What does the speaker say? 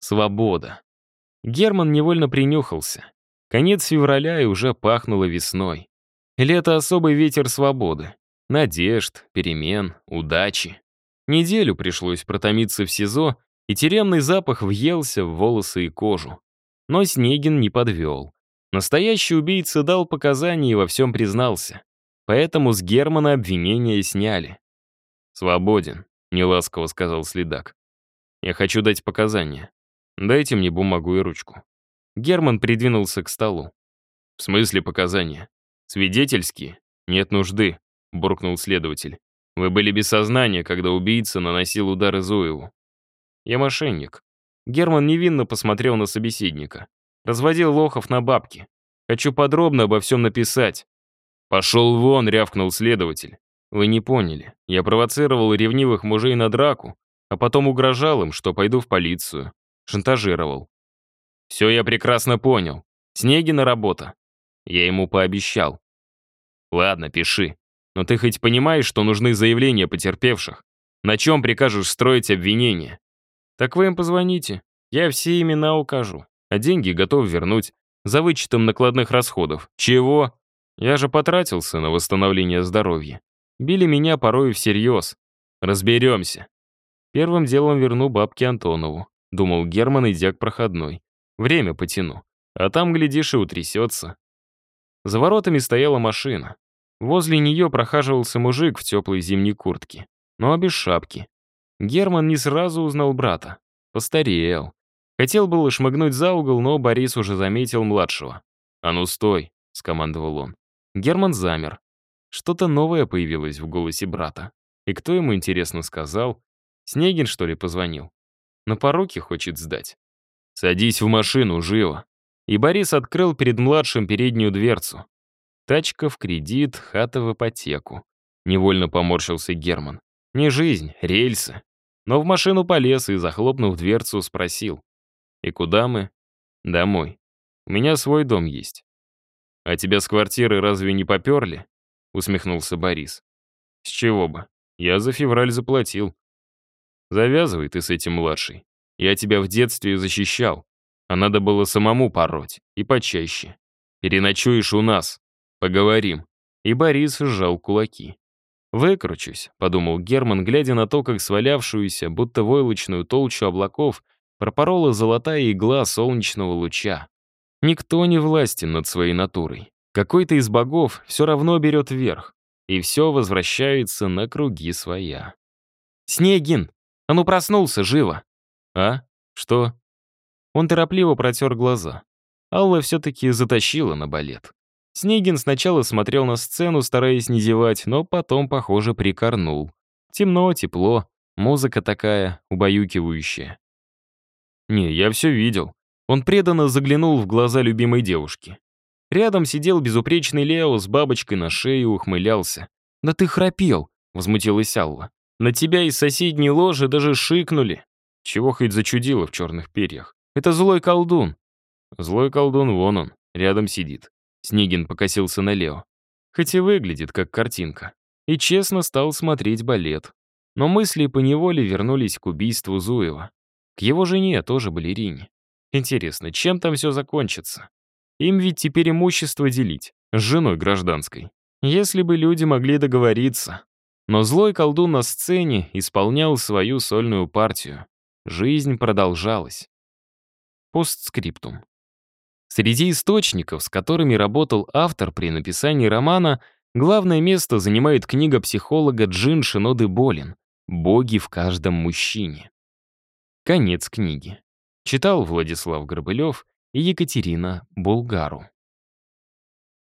Свобода. Герман невольно принюхался. Конец февраля и уже пахнуло весной. Лето — особый ветер свободы. Надежд, перемен, удачи. Неделю пришлось протомиться в СИЗО, и тюремный запах въелся в волосы и кожу. Но Снегин не подвел. Настоящий убийца дал показания и во всем признался. Поэтому с Германа обвинения сняли. «Свободен», — неласково сказал следак. «Я хочу дать показания. Дайте мне бумагу и ручку». Герман придвинулся к столу. «В смысле показания? Свидетельские? Нет нужды», — буркнул следователь. «Вы были без сознания, когда убийца наносил удары Зуеву». «Я мошенник». Герман невинно посмотрел на собеседника. «Разводил лохов на бабки. Хочу подробно обо всем написать». «Пошел вон», — рявкнул следователь. «Вы не поняли. Я провоцировал ревнивых мужей на драку, а потом угрожал им, что пойду в полицию. Шантажировал. Все я прекрасно понял. Снегина работа. Я ему пообещал. Ладно, пиши. Но ты хоть понимаешь, что нужны заявления потерпевших? На чем прикажешь строить обвинения? Так вы им позвоните. Я все имена укажу. А деньги готов вернуть. За вычетом накладных расходов. Чего? Я же потратился на восстановление здоровья. Били меня порой всерьез. Разберемся. Первым делом верну бабки Антонову. Думал Герман, идя к проходной. Время потяну. А там, глядишь, и утрясется. За воротами стояла машина. Возле нее прохаживался мужик в теплой зимней куртке, но без шапки. Герман не сразу узнал брата. Постарел. Хотел было шмыгнуть за угол, но Борис уже заметил младшего. «А ну стой!» — скомандовал он. Герман замер. Что-то новое появилось в голосе брата. И кто ему, интересно, сказал? Снегин, что ли, позвонил? На пороке хочет сдать. «Садись в машину, живо!» И Борис открыл перед младшим переднюю дверцу. Тачка в кредит, хата в ипотеку. Невольно поморщился Герман. Не жизнь, рельсы. Но в машину полез и, захлопнув дверцу, спросил. «И куда мы?» «Домой. У меня свой дом есть». «А тебя с квартиры разве не поперли?» Усмехнулся Борис. «С чего бы? Я за февраль заплатил». «Завязывай ты с этим, младший. Я тебя в детстве защищал, а надо было самому пороть, и почаще. Переночуешь у нас, поговорим». И Борис сжал кулаки. «Выкручусь», — подумал Герман, глядя на то, как свалявшуюся, будто войлочную толщу облаков, пропорола золотая игла солнечного луча. Никто не властен над своей натурой. Какой-то из богов все равно берет верх, и все возвращается на круги своя. «Снегин! А ну проснулся, живо!» «А? Что?» Он торопливо протер глаза. Алла все-таки затащила на балет. Снегин сначала смотрел на сцену, стараясь не зевать, но потом, похоже, прикорнул. Темно, тепло, музыка такая, убаюкивающая. «Не, я все видел». Он преданно заглянул в глаза любимой девушки. Рядом сидел безупречный Лео с бабочкой на шее и ухмылялся. «Да ты храпел», — возмутилась Алла. «На тебя из соседней ложи даже шикнули». Чего хоть зачудило в черных перьях? Это злой колдун. Злой колдун, вон он, рядом сидит. Снегин покосился на Лео. Хоть и выглядит как картинка. И честно стал смотреть балет. Но мысли поневоле вернулись к убийству Зуева. К его жене, тоже балерине. Интересно, чем там все закончится? Им ведь теперь имущество делить, с женой гражданской. Если бы люди могли договориться. Но злой колдун на сцене исполнял свою сольную партию. Жизнь продолжалась. Постскриптум. Среди источников, с которыми работал автор при написании романа, главное место занимает книга психолога Джин Шиноды Болин «Боги в каждом мужчине». Конец книги. Читал Владислав Горбылев и Екатерина Булгару.